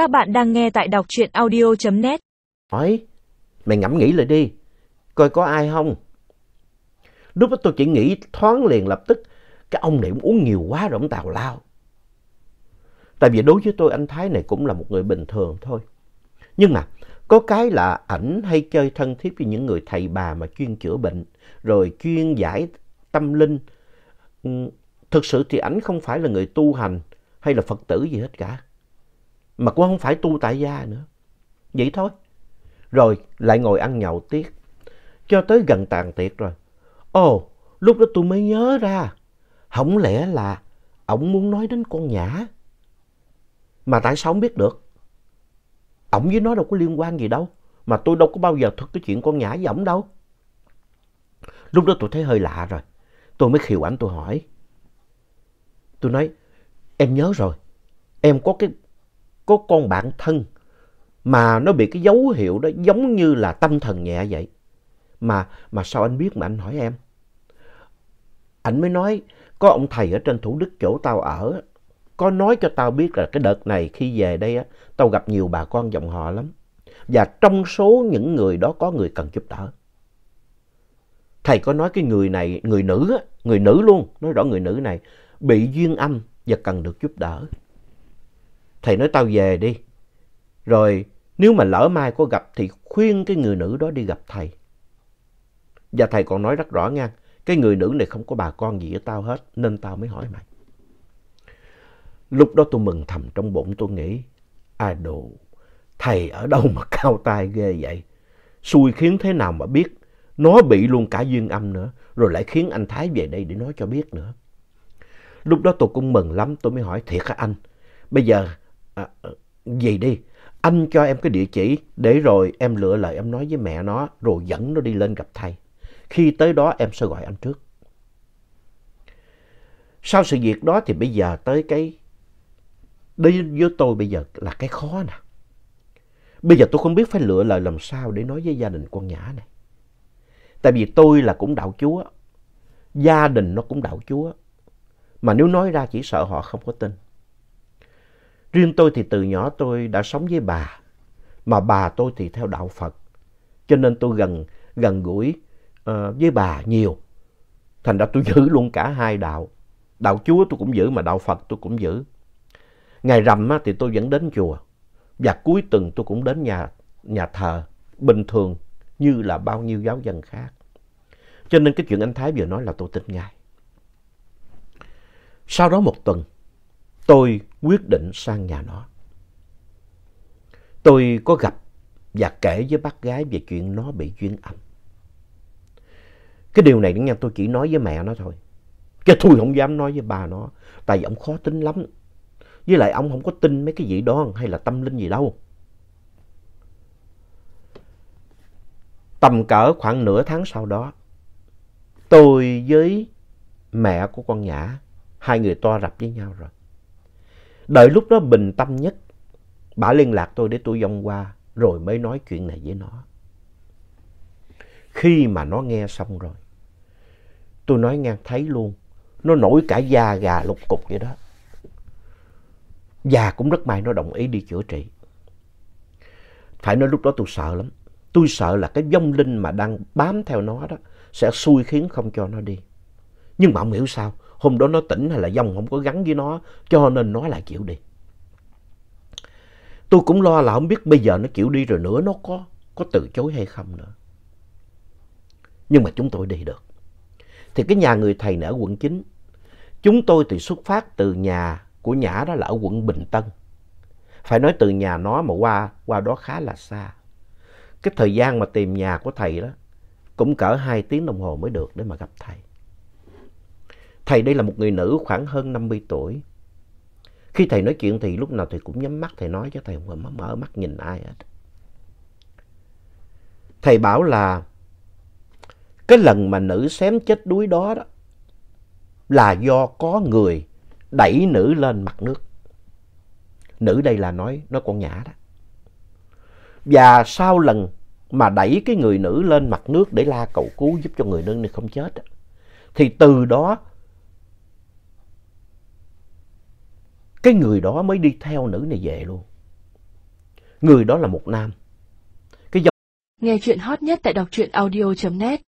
Các bạn đang nghe tại đọc truyện audio.net. Hỏi, mày ngẫm nghĩ lại đi, coi có ai không? Lúc đó tôi chỉ nghĩ thoáng liền lập tức, cái ông này cũng uống nhiều quá rồi ông tào lao. Tại vì đối với tôi anh Thái này cũng là một người bình thường thôi. Nhưng mà có cái là ảnh hay chơi thân thiết với những người thầy bà mà chuyên chữa bệnh, rồi chuyên giải tâm linh. Ừ, thực sự thì ảnh không phải là người tu hành hay là Phật tử gì hết cả. Mà cũng không phải tu tại gia nữa. Vậy thôi. Rồi lại ngồi ăn nhậu tiếc. Cho tới gần tàn tiệc rồi. Ồ, lúc đó tôi mới nhớ ra. Không lẽ là ổng muốn nói đến con nhã. Mà tại sao không biết được? Ổng với nó đâu có liên quan gì đâu. Mà tôi đâu có bao giờ thực cái chuyện con nhã với ổng đâu. Lúc đó tôi thấy hơi lạ rồi. Tôi mới khiều ảnh tôi hỏi. Tôi nói, em nhớ rồi. Em có cái có con bạn thân mà nó bị cái dấu hiệu đó giống như là tâm thần nhẹ vậy. Mà, mà sao anh biết mà anh hỏi em? Anh mới nói, có ông thầy ở trên Thủ Đức chỗ tao ở, có nói cho tao biết là cái đợt này khi về đây á, tao gặp nhiều bà con dòng họ lắm. Và trong số những người đó có người cần giúp đỡ. Thầy có nói cái người này, người nữ á, người nữ luôn, nói rõ người nữ này, bị duyên âm và cần được giúp đỡ. Thầy nói tao về đi. Rồi nếu mà lỡ mai có gặp thì khuyên cái người nữ đó đi gặp thầy. Và thầy còn nói rất rõ nha, cái người nữ này không có bà con gì với tao hết nên tao mới hỏi mày. Lúc đó tôi mừng thầm trong bụng tôi nghĩ, à đồ, thầy ở đâu mà cao tay ghê vậy? Xui khiến thế nào mà biết, nó bị luôn cả duyên âm nữa, rồi lại khiến anh Thái về đây để nói cho biết nữa. Lúc đó tôi cũng mừng lắm, tôi mới hỏi thiệt hả anh? Bây giờ, à, gì đi, anh cho em cái địa chỉ để rồi em lựa lời em nói với mẹ nó, rồi dẫn nó đi lên gặp thầy. Khi tới đó em sẽ gọi anh trước. Sau sự việc đó thì bây giờ tới cái, đi với tôi bây giờ là cái khó nè. Bây giờ tôi không biết phải lựa lời làm sao để nói với gia đình con nhã này. Tại vì tôi là cũng đạo chúa, gia đình nó cũng đạo chúa. Mà nếu nói ra chỉ sợ họ không có tin. Riêng tôi thì từ nhỏ tôi đã sống với bà. Mà bà tôi thì theo đạo Phật. Cho nên tôi gần, gần gũi uh, với bà nhiều. Thành ra tôi giữ luôn cả hai đạo. Đạo Chúa tôi cũng giữ mà đạo Phật tôi cũng giữ. Ngày rằm á, thì tôi vẫn đến chùa. Và cuối tuần tôi cũng đến nhà, nhà thờ bình thường như là bao nhiêu giáo dân khác. Cho nên cái chuyện anh Thái vừa nói là tôi tin ngay. Sau đó một tuần, tôi quyết định sang nhà nó. Tôi có gặp và kể với bác gái về chuyện nó bị duyên âm. Cái điều này nha tôi chỉ nói với mẹ nó thôi. Chứ tôi không dám nói với bà nó. Tại vì ông khó tính lắm. Với lại ông không có tin mấy cái gì đó hay là tâm linh gì đâu. Tầm cỡ khoảng nửa tháng sau đó, tôi với mẹ của con Nhã hai người to rập với nhau rồi. Đợi lúc đó bình tâm nhất, bà liên lạc tôi để tôi dông qua, rồi mới nói chuyện này với nó. Khi mà nó nghe xong rồi, tôi nói nghe thấy luôn, nó nổi cả da gà lục cục vậy đó. Và cũng rất may nó đồng ý đi chữa trị. Phải nói lúc đó tôi sợ lắm. Tôi sợ là cái vong linh mà đang bám theo nó đó sẽ xui khiến không cho nó đi. Nhưng mà không hiểu sao, hôm đó nó tỉnh hay là dòng không có gắn với nó, cho nên nó lại chịu đi. Tôi cũng lo là không biết bây giờ nó chịu đi rồi nữa nó có, có từ chối hay không nữa. Nhưng mà chúng tôi đi được. Thì cái nhà người thầy này ở quận 9, chúng tôi thì xuất phát từ nhà của Nhã đó là ở quận Bình Tân. Phải nói từ nhà nó mà qua, qua đó khá là xa. Cái thời gian mà tìm nhà của thầy đó cũng cỡ 2 tiếng đồng hồ mới được để mà gặp thầy. Thầy đây là một người nữ khoảng hơn 50 tuổi. Khi thầy nói chuyện thì lúc nào thầy cũng nhắm mắt thầy nói cho thầy không mở, mở mắt nhìn ai hết. Thầy bảo là cái lần mà nữ xém chết đuối đó đó là do có người đẩy nữ lên mặt nước. Nữ đây là nói, nói con nhã đó. Và sau lần mà đẩy cái người nữ lên mặt nước để la cầu cứu giúp cho người nữ này không chết đó, thì từ đó cái người đó mới đi theo nữ này về luôn. Người đó là một nam. Nghe chuyện hot nhất tại đọc truyện audio.net